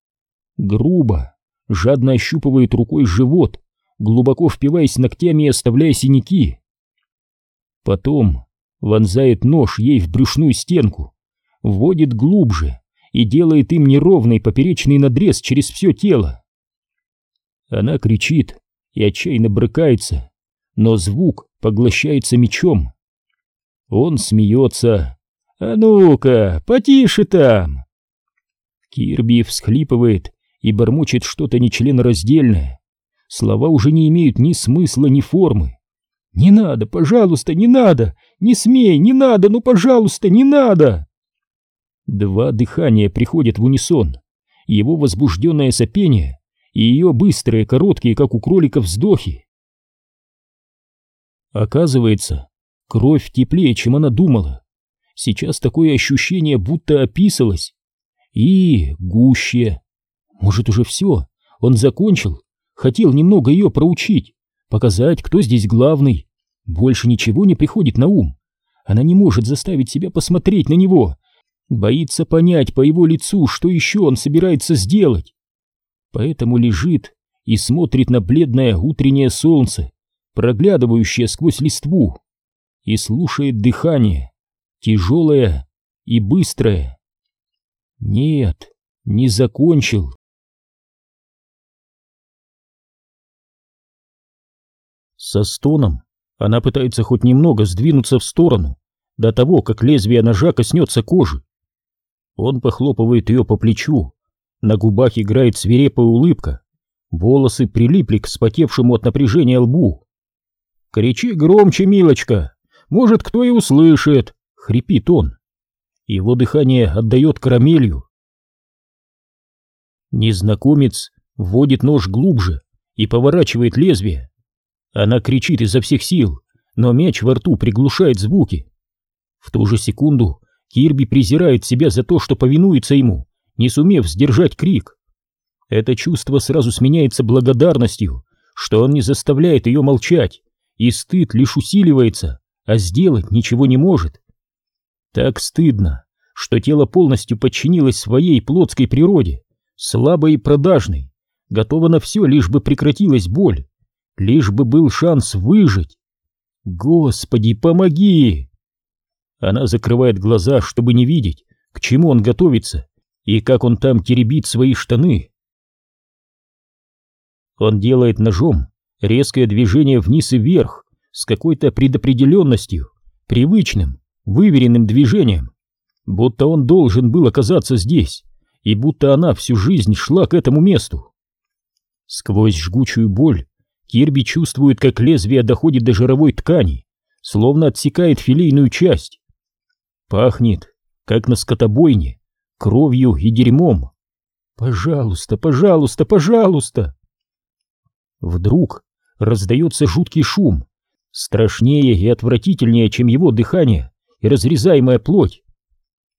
Грубо, жадно ощупывает рукой живот, глубоко впиваясь ногтями и оставляя синяки. Потом вонзает нож ей в брюшную стенку, вводит глубже и делает им неровный поперечный надрез через все тело. Она кричит и отчаянно брыкается, но звук поглощается мечом. Он смеется. «А ну-ка, потише там!» Кирби всхлипывает и бормочет что-то нечленораздельное. Слова уже не имеют ни смысла, ни формы. «Не надо, пожалуйста, не надо! Не смей, не надо, ну, пожалуйста, не надо!» Два дыхания приходят в унисон. Его возбужденное сопение и ее быстрые, короткие, как у кролика, вздохи. Оказывается, кровь теплее, чем она думала. Сейчас такое ощущение будто описалось. И гуще. Может, уже все? Он закончил? Хотел немного ее проучить, показать, кто здесь главный. Больше ничего не приходит на ум. Она не может заставить себя посмотреть на него. Боится понять по его лицу, что еще он собирается сделать. Поэтому лежит и смотрит на бледное утреннее солнце, проглядывающее сквозь листву, и слушает дыхание, тяжелое и быстрое. Нет, не закончил. Со стоном она пытается хоть немного сдвинуться в сторону, до того, как лезвие ножа коснется кожи. Он похлопывает ее по плечу, на губах играет свирепая улыбка, волосы прилипли к вспотевшему от напряжения лбу. «Кричи громче, милочка, может, кто и услышит!» — хрипит он. Его дыхание отдает карамелью. Незнакомец вводит нож глубже и поворачивает лезвие. Она кричит изо всех сил, но мяч во рту приглушает звуки. В ту же секунду Кирби презирает себя за то, что повинуется ему, не сумев сдержать крик. Это чувство сразу сменяется благодарностью, что он не заставляет ее молчать, и стыд лишь усиливается, а сделать ничего не может. Так стыдно, что тело полностью подчинилось своей плотской природе, слабой и продажной, готово на все, лишь бы прекратилась боль, лишь бы был шанс выжить. Господи, помоги! Она закрывает глаза, чтобы не видеть, к чему он готовится и как он там теребит свои штаны. Он делает ножом резкое движение вниз и вверх с какой-то предопределенностью, привычным, выверенным движением, будто он должен был оказаться здесь, и будто она всю жизнь шла к этому месту. Сквозь жгучую боль Кирби чувствует, как лезвие доходит до жировой ткани, словно отсекает филейную часть. Пахнет, как на скотобойне, кровью и дерьмом. Пожалуйста, пожалуйста, пожалуйста. Вдруг раздается жуткий шум, страшнее и отвратительнее, чем его дыхание и разрезаемая плоть.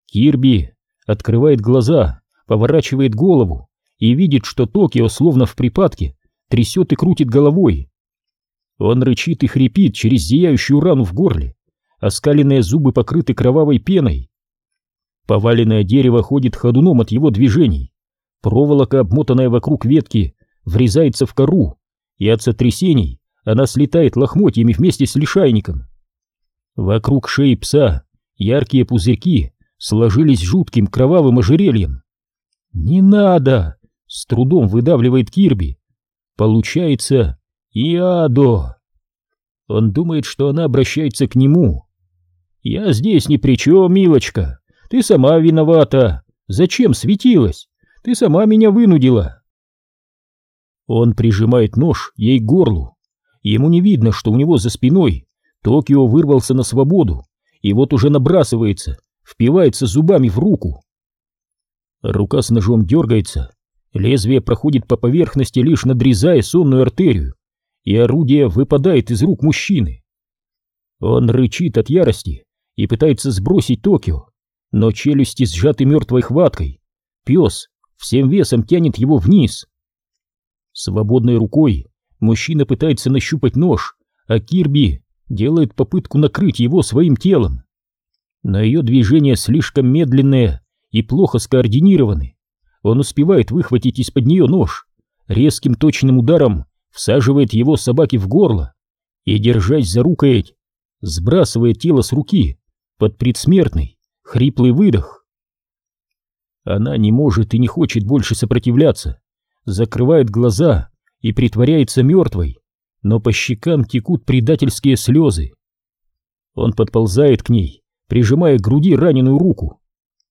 Кирби открывает глаза, поворачивает голову и видит, что Токио, словно в припадке, трясет и крутит головой. Он рычит и хрипит через зияющую рану в горле, оскаленные зубы покрыты кровавой пеной. Поваленное дерево ходит ходуном от его движений. Проволока, обмотанная вокруг ветки, врезается в кору, и от сотрясений она слетает лохмотьями вместе с лишайником. Вокруг шеи пса яркие пузырьки сложились жутким кровавым ожерельем. «Не надо!» — с трудом выдавливает Кирби. Получается Иадо. Он думает, что она обращается к нему. «Я здесь ни при чем, милочка. Ты сама виновата. Зачем светилась? Ты сама меня вынудила. Он прижимает нож ей к горлу. Ему не видно, что у него за спиной Токио вырвался на свободу и вот уже набрасывается, впивается зубами в руку. Рука с ножом дергается, лезвие проходит по поверхности, лишь надрезая сонную артерию, и орудие выпадает из рук мужчины. Он рычит от ярости и пытается сбросить Токио, но челюсти сжаты мертвой хваткой. Пес всем весом тянет его вниз. Свободной рукой мужчина пытается нащупать нож, а Кирби делает попытку накрыть его своим телом. Но ее движения слишком медленные и плохо скоординированы. Он успевает выхватить из-под нее нож, резким точным ударом всаживает его собаке в горло и, держась за рукоять, сбрасывает тело с руки под предсмертный, хриплый выдох. Она не может и не хочет больше сопротивляться закрывает глаза и притворяется мертвой, но по щекам текут предательские слезы. Он подползает к ней, прижимая к груди раненую руку.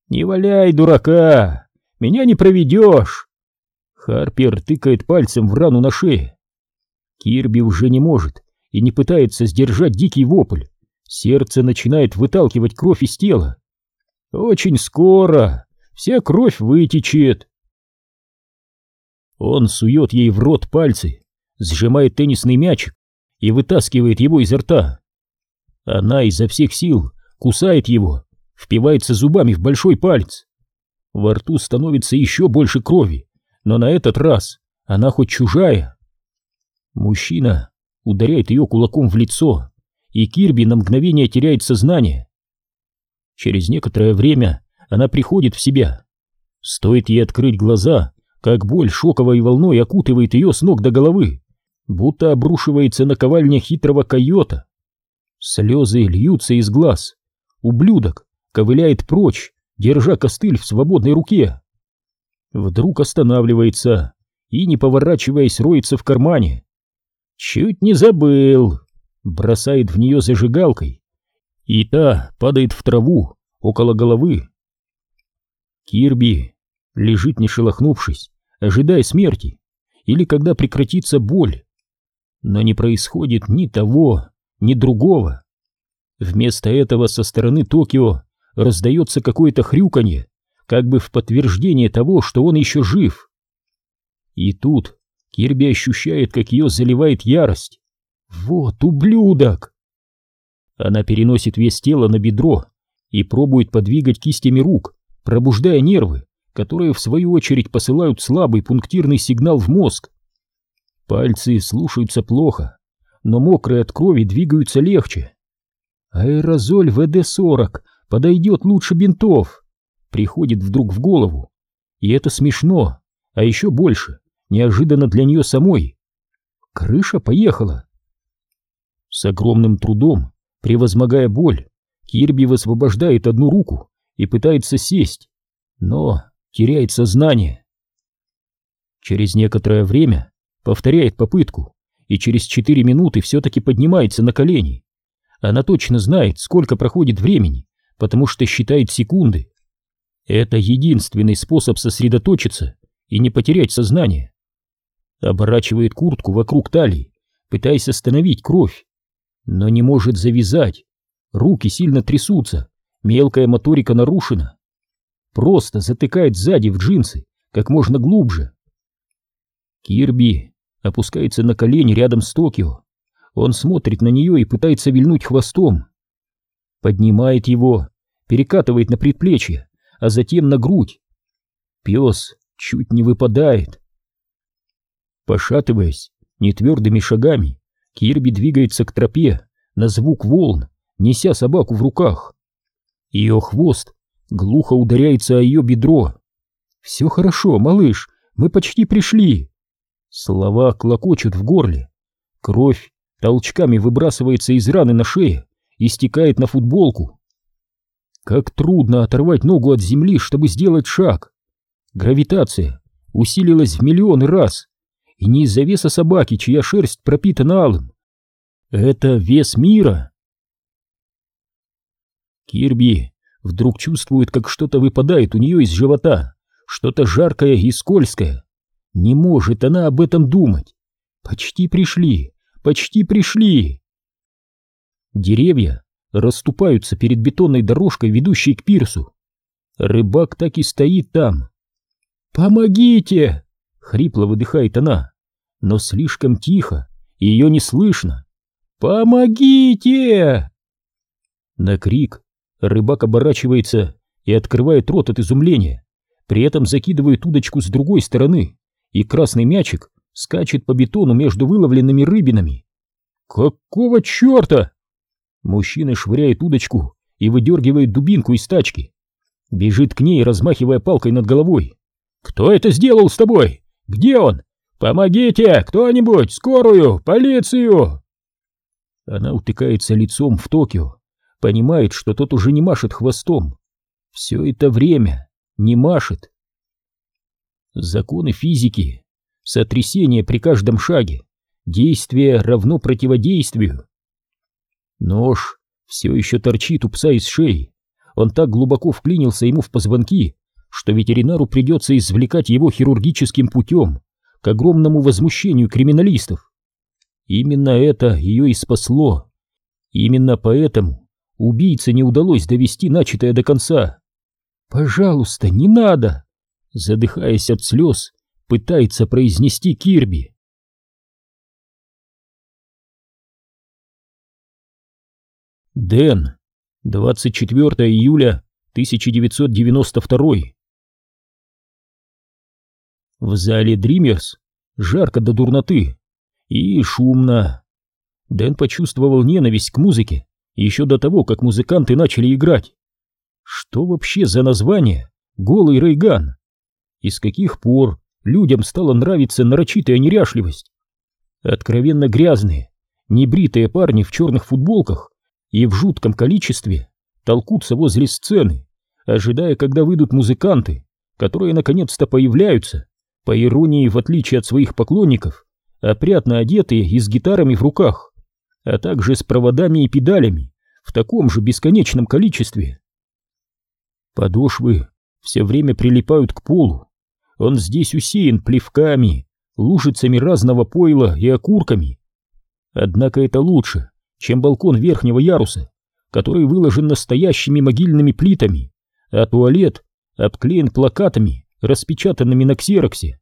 «Не валяй, дурака! Меня не проведешь!» Харпер тыкает пальцем в рану на шее. Кирби уже не может и не пытается сдержать дикий вопль. Сердце начинает выталкивать кровь из тела. «Очень скоро вся кровь вытечет!» Он сует ей в рот пальцы, сжимает теннисный мячик и вытаскивает его изо рта. Она изо всех сил кусает его, впивается зубами в большой палец. Во рту становится еще больше крови, но на этот раз она хоть чужая. Мужчина ударяет ее кулаком в лицо, и Кирби на мгновение теряет сознание. Через некоторое время она приходит в себя. Стоит ей открыть глаза, как боль шоковой волной окутывает ее с ног до головы, будто обрушивается на ковальня хитрого койота. Слезы льются из глаз. Ублюдок ковыляет прочь, держа костыль в свободной руке. Вдруг останавливается и, не поворачиваясь, роется в кармане. Чуть не забыл. Бросает в нее зажигалкой, и та падает в траву около головы. Кирби лежит не шелохнувшись, ожидая смерти, или когда прекратится боль. Но не происходит ни того, ни другого. Вместо этого со стороны Токио раздается какое-то хрюканье, как бы в подтверждение того, что он еще жив. И тут Кирби ощущает, как ее заливает ярость. Вот ублюдок! Она переносит вес тела на бедро и пробует подвигать кистями рук, пробуждая нервы, которые в свою очередь посылают слабый пунктирный сигнал в мозг. Пальцы слушаются плохо, но мокрые от крови двигаются легче. Аэрозоль ВД-40 подойдет лучше бинтов. Приходит вдруг в голову. И это смешно, а еще больше, неожиданно для нее самой. Крыша поехала. С огромным трудом, превозмогая боль, Кирби высвобождает одну руку и пытается сесть, но теряет сознание. Через некоторое время повторяет попытку и через четыре минуты все-таки поднимается на колени. Она точно знает, сколько проходит времени, потому что считает секунды. Это единственный способ сосредоточиться и не потерять сознание. Оборачивает куртку вокруг талии, пытаясь остановить кровь, но не может завязать. Руки сильно трясутся, мелкая моторика нарушена. Просто затыкает сзади в джинсы как можно глубже. Кирби опускается на колени рядом с Токио. Он смотрит на нее и пытается вильнуть хвостом. Поднимает его, перекатывает на предплечье, а затем на грудь. Пес чуть не выпадает. Пошатываясь нетвердыми шагами, Кирби двигается к тропе на звук волн, неся собаку в руках. Ее хвост глухо ударяется о ее бедро. «Все хорошо, малыш, мы почти пришли!» Слова клокочут в горле. Кровь толчками выбрасывается из раны на шее и стекает на футболку. Как трудно оторвать ногу от земли, чтобы сделать шаг. Гравитация усилилась в миллионы раз, и не из-за веса собаки, чья шерсть пропитана алым. Это вес мира. Кирби вдруг чувствует, как что-то выпадает у нее из живота, что-то жаркое и скользкое. Не может она об этом думать. Почти пришли, почти пришли. Деревья расступаются перед бетонной дорожкой, ведущей к пирсу. Рыбак так и стоит там. «Помогите!» — хрипло выдыхает она, но слишком тихо, и ее не слышно. «Помогите!» На крик рыбак оборачивается и открывает рот от изумления, при этом закидывает удочку с другой стороны, и красный мячик скачет по бетону между выловленными рыбинами. «Какого черта?» Мужчина швыряет удочку и выдергивает дубинку из тачки. Бежит к ней, размахивая палкой над головой. «Кто это сделал с тобой? Где он? Помогите! Кто-нибудь! Скорую! Полицию!» Она утыкается лицом в Токио, понимает, что тот уже не машет хвостом. Все это время не машет. Законы физики, сотрясение при каждом шаге, действие равно противодействию. Нож все еще торчит у пса из шеи. Он так глубоко вклинился ему в позвонки, что ветеринару придется извлекать его хирургическим путем, к огромному возмущению криминалистов. Именно это ее и спасло. Именно поэтому убийце не удалось довести начатое до конца. «Пожалуйста, не надо!» Задыхаясь от слез, пытается произнести Кирби. Дэн, 24 июля 1992 В зале Дримерс жарко до дурноты и шумно. Дэн почувствовал ненависть к музыке еще до того, как музыканты начали играть. Что вообще за название «Голый Рейган»? И с каких пор людям стала нравиться нарочитая неряшливость? Откровенно грязные, небритые парни в черных футболках и в жутком количестве толкутся возле сцены, ожидая, когда выйдут музыканты, которые наконец-то появляются, по иронии, в отличие от своих поклонников, опрятно одетые и с гитарами в руках, а также с проводами и педалями в таком же бесконечном количестве. Подошвы все время прилипают к полу, он здесь усеян плевками, лужицами разного пойла и окурками. Однако это лучше, чем балкон верхнего яруса, который выложен настоящими могильными плитами, а туалет обклеен плакатами, распечатанными на ксероксе.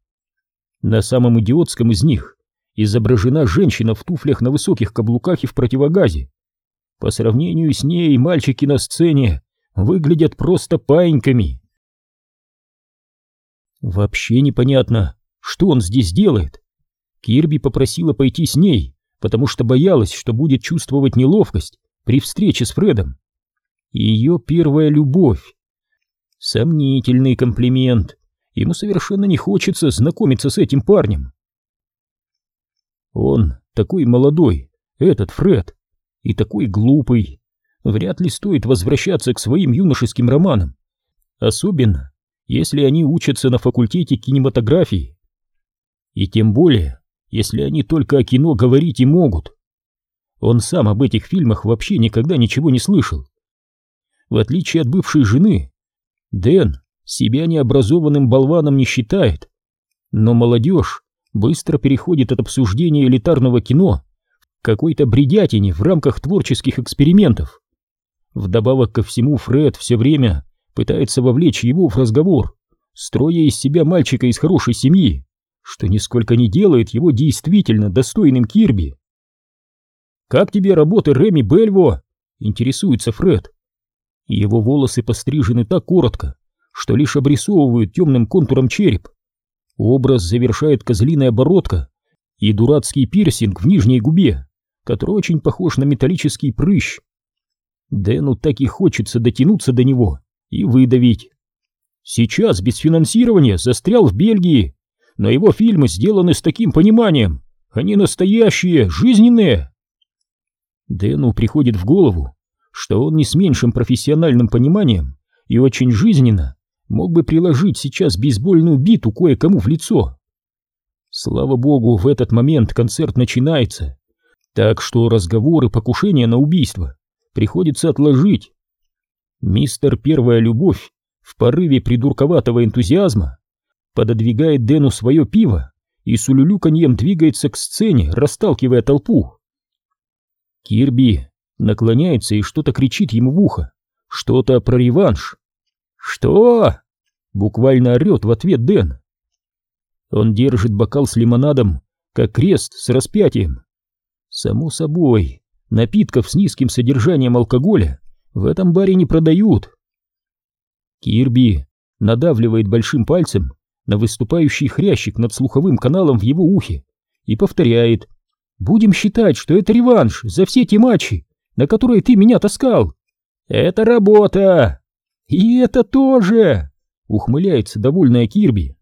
На самом идиотском из них изображена женщина в туфлях на высоких каблуках и в противогазе. По сравнению с ней мальчики на сцене выглядят просто паиньками. Вообще непонятно, что он здесь делает. Кирби попросила пойти с ней, потому что боялась, что будет чувствовать неловкость при встрече с Фредом. Ее первая любовь. Сомнительный комплимент. Ему совершенно не хочется знакомиться с этим парнем. Он такой молодой, этот Фред, и такой глупый. Вряд ли стоит возвращаться к своим юношеским романам. Особенно, если они учатся на факультете кинематографии. И тем более, если они только о кино говорить и могут. Он сам об этих фильмах вообще никогда ничего не слышал. В отличие от бывшей жены, Дэн себя необразованным болваном не считает. Но молодежь быстро переходит от обсуждения элитарного кино к какой-то бредятине в рамках творческих экспериментов. Вдобавок ко всему Фред все время пытается вовлечь его в разговор, строя из себя мальчика из хорошей семьи, что нисколько не делает его действительно достойным Кирби. «Как тебе работы Реми Бельво?» — интересуется Фред. Его волосы пострижены так коротко, что лишь обрисовывают темным контуром череп. Образ завершает козлиная бородка и дурацкий пирсинг в нижней губе, который очень похож на металлический прыщ. Дэну так и хочется дотянуться до него и выдавить. Сейчас без финансирования застрял в Бельгии, но его фильмы сделаны с таким пониманием, они настоящие, жизненные. Дэну приходит в голову, что он не с меньшим профессиональным пониманием и очень жизненно мог бы приложить сейчас бейсбольную биту кое-кому в лицо. Слава богу, в этот момент концерт начинается, так что разговоры покушения на убийство приходится отложить. Мистер Первая Любовь в порыве придурковатого энтузиазма пододвигает Дэну свое пиво и с улюлюканьем двигается к сцене, расталкивая толпу. Кирби наклоняется и что-то кричит ему в ухо, что-то про реванш. «Что?» — буквально орет в ответ Дэн. Он держит бокал с лимонадом, как крест с распятием. Само собой, напитков с низким содержанием алкоголя в этом баре не продают. Кирби надавливает большим пальцем на выступающий хрящик над слуховым каналом в его ухе и повторяет «Будем считать, что это реванш за все те матчи, на которые ты меня таскал. Это работа!» «И это тоже!» — ухмыляется довольная Кирби.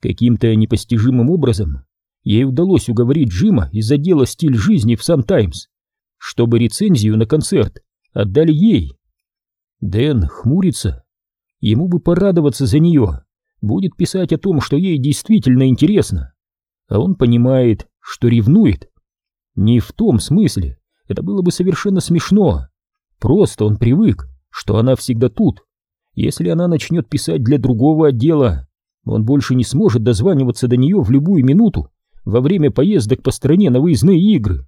Каким-то непостижимым образом ей удалось уговорить Джима из отдела «Стиль жизни» в «Сан Таймс», чтобы рецензию на концерт отдали ей. Дэн хмурится. Ему бы порадоваться за нее, будет писать о том, что ей действительно интересно. А он понимает, что ревнует. Не в том смысле, это было бы совершенно смешно. Просто он привык, что она всегда тут. Если она начнет писать для другого отдела, он больше не сможет дозваниваться до нее в любую минуту во время поездок по стране на выездные игры,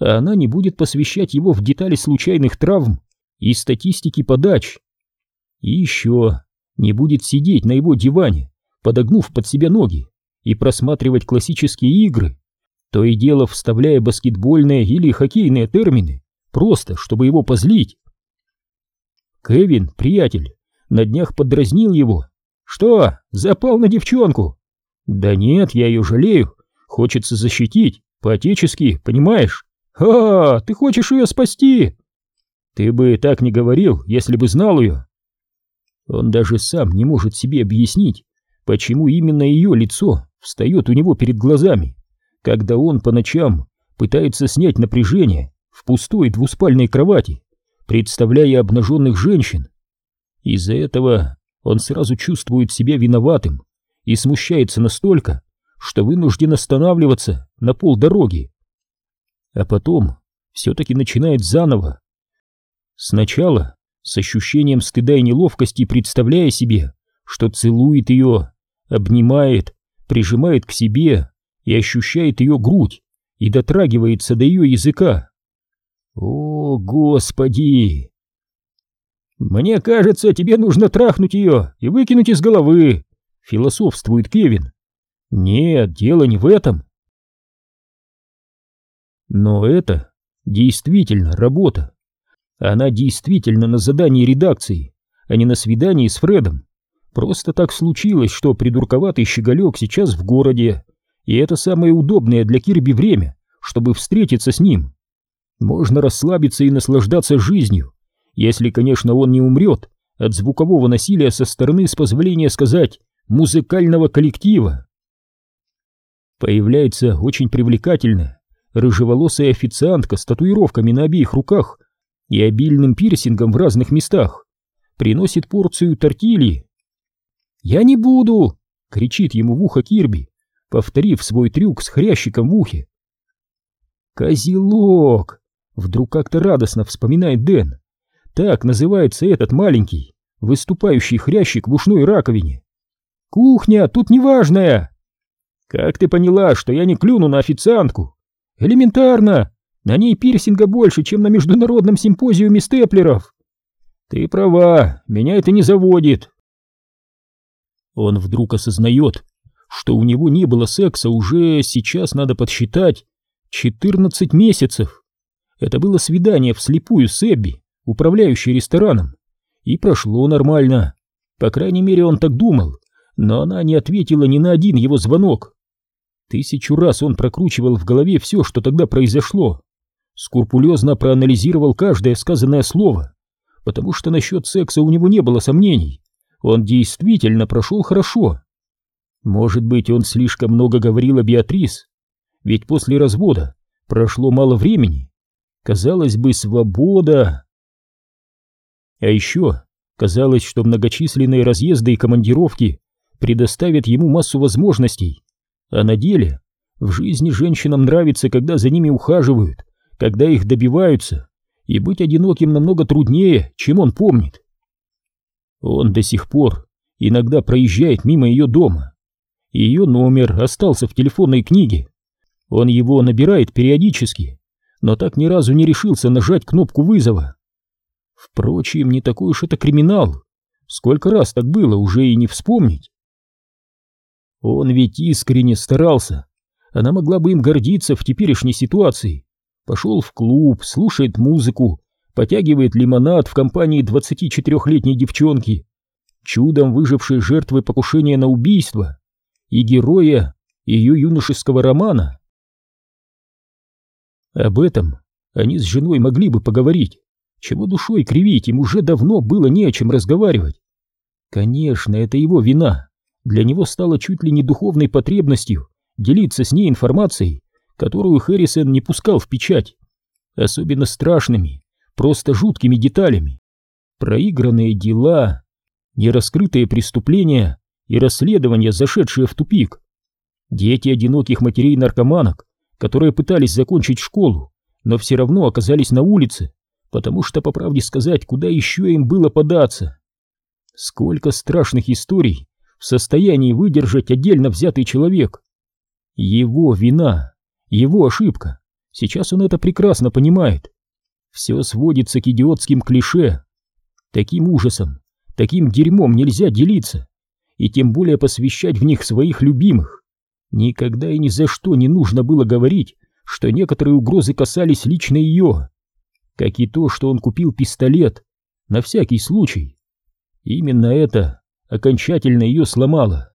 а она не будет посвящать его в детали случайных травм и статистики подач. И еще не будет сидеть на его диване, подогнув под себя ноги, и просматривать классические игры, то и дело вставляя баскетбольные или хоккейные термины, просто чтобы его позлить. Кевин, приятель, на днях подразнил его. «Что, запал на девчонку?» «Да нет, я ее жалею. Хочется защитить, по-отечески, понимаешь? А, ты хочешь ее спасти?» «Ты бы так не говорил, если бы знал ее». Он даже сам не может себе объяснить, почему именно ее лицо встает у него перед глазами, когда он по ночам пытается снять напряжение в пустой двуспальной кровати, представляя обнаженных женщин. Из-за этого он сразу чувствует себя виноватым и смущается настолько, что вынужден останавливаться на полдороги. А потом все-таки начинает заново. Сначала с ощущением стыда и неловкости, представляя себе, что целует ее, обнимает, прижимает к себе и ощущает ее грудь и дотрагивается до ее языка. О, господи! Мне кажется, тебе нужно трахнуть ее и выкинуть из головы, философствует Кевин. Нет, дело не в этом. Но это действительно работа. Она действительно на задании редакции, а не на свидании с Фредом. Просто так случилось, что придурковатый щеголек сейчас в городе, и это самое удобное для Кирби время, чтобы встретиться с ним. Можно расслабиться и наслаждаться жизнью, если, конечно, он не умрет от звукового насилия со стороны, с позволения сказать, музыкального коллектива. Появляется очень привлекательная, рыжеволосая официантка с татуировками на обеих руках и обильным пирсингом в разных местах. Приносит порцию тортильи. «Я не буду!» — кричит ему в ухо Кирби, повторив свой трюк с хрящиком в ухе. «Козелок!» — вдруг как-то радостно вспоминает Дэн. Так называется этот маленький, выступающий хрящик в ушной раковине. «Кухня тут неважная!» «Как ты поняла, что я не клюну на официантку?» «Элементарно! На ней пирсинга больше, чем на международном симпозиуме степлеров!» «Ты права, меня это не заводит!» Он вдруг осознает, что у него не было секса уже, сейчас надо подсчитать, 14 месяцев. Это было свидание вслепую с Эбби, управляющей рестораном, и прошло нормально. По крайней мере, он так думал, но она не ответила ни на один его звонок. Тысячу раз он прокручивал в голове все, что тогда произошло, скрупулезно проанализировал каждое сказанное слово, потому что насчет секса у него не было сомнений. Он действительно прошел хорошо. Может быть, он слишком много говорил о Беатрис, ведь после развода прошло мало времени. Казалось бы, свобода... А еще казалось, что многочисленные разъезды и командировки предоставят ему массу возможностей. А на деле в жизни женщинам нравится, когда за ними ухаживают, когда их добиваются, и быть одиноким намного труднее, чем он помнит. Он до сих пор иногда проезжает мимо ее дома. Ее номер остался в телефонной книге. Он его набирает периодически, но так ни разу не решился нажать кнопку вызова. Впрочем, не такой уж это криминал. Сколько раз так было, уже и не вспомнить. Он ведь искренне старался. Она могла бы им гордиться в теперешней ситуации. Пошел в клуб, слушает музыку, потягивает лимонад в компании 24-летней девчонки, чудом выжившей жертвы покушения на убийство и героя ее юношеского романа. Об этом они с женой могли бы поговорить. Чего душой кривить, им уже давно было не о чем разговаривать. Конечно, это его вина. Для него стало чуть ли не духовной потребностью делиться с ней информацией, которую Хэррисон не пускал в печать. Особенно страшными, просто жуткими деталями. Проигранные дела, нераскрытые преступления и расследования, зашедшие в тупик. Дети одиноких матерей-наркоманок, которые пытались закончить школу, но все равно оказались на улице, потому что, по правде сказать, куда еще им было податься? Сколько страшных историй в состоянии выдержать отдельно взятый человек? Его вина, его ошибка. Сейчас он это прекрасно понимает. Все сводится к идиотским клише. Таким ужасом, таким дерьмом нельзя делиться, и тем более посвящать в них своих любимых. Никогда и ни за что не нужно было говорить, что некоторые угрозы касались лично ее как и то, что он купил пистолет, на всякий случай. Именно это окончательно ее сломало.